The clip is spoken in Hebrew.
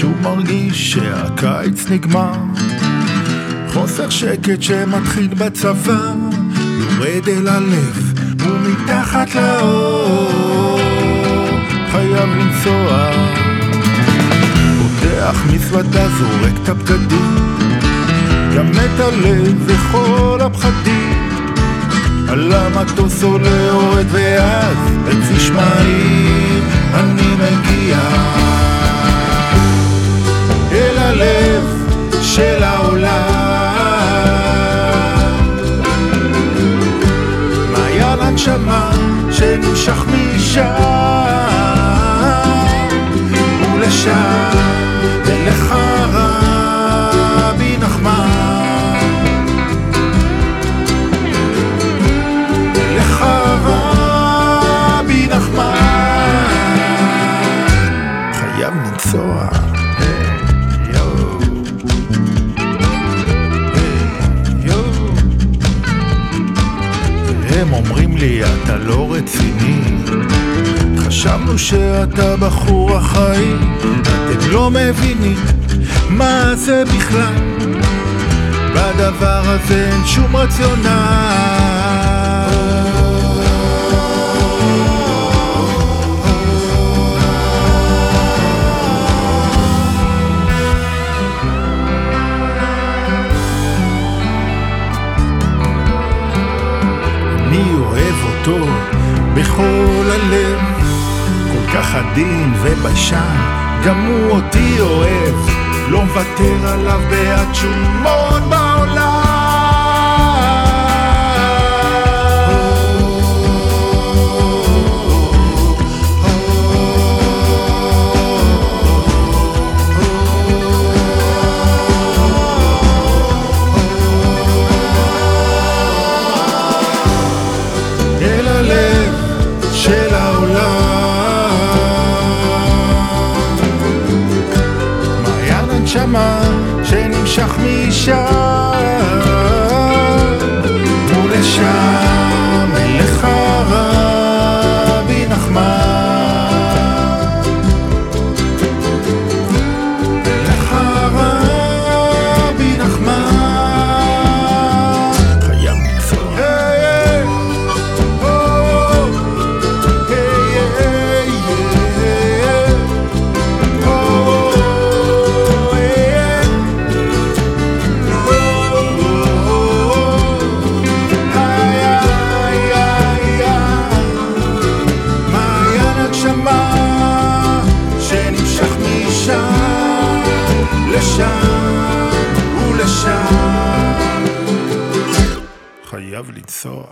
שוב מרגיש שהקיץ נגמר. חוסר שקט שמתחיל בצבא יורד אל הלב ומתחת לאור חייב לנסוע. פותח מזוודה זורק את הבגדים גם את הלב וכל הפחדים. על המטוס עולה יורד ואז בכביש מהיר אני מגיע הנשמה שנמשך משם. ולשם ולך רבי נחמן. לך רבי נחמן. חייב לנסוע. והם אומרים לי אתה לא רציני. חשבנו שאתה בחור אחראי אתם לא מבינים מה זה בכלל. בדבר הזה אין שום רציונל אוהב אותו בכל הלב, כל כך עדין וביישן, גם הוא אותי אוהב, לא מוותר עליו בעד שום הון בעולם. הנשמה שנמשך משם. ולשם חייב לנסוע